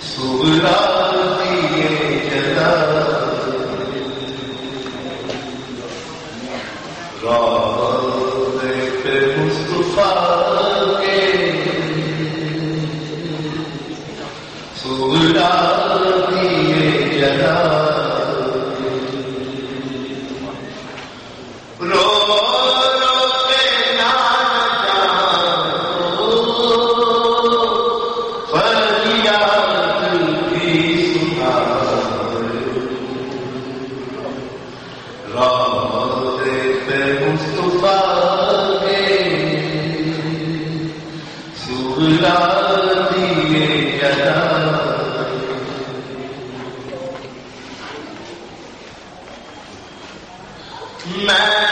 سگلا میں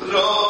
رو